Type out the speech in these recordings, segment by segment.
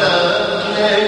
لے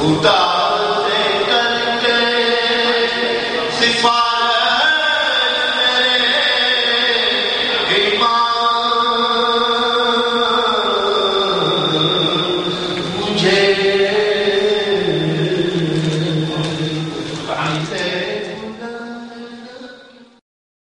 ہوتا دے کر کے سفارش